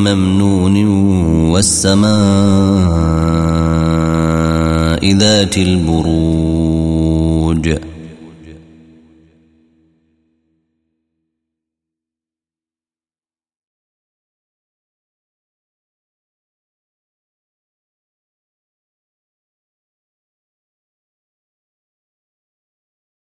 ممنون والسماء ذات البروج.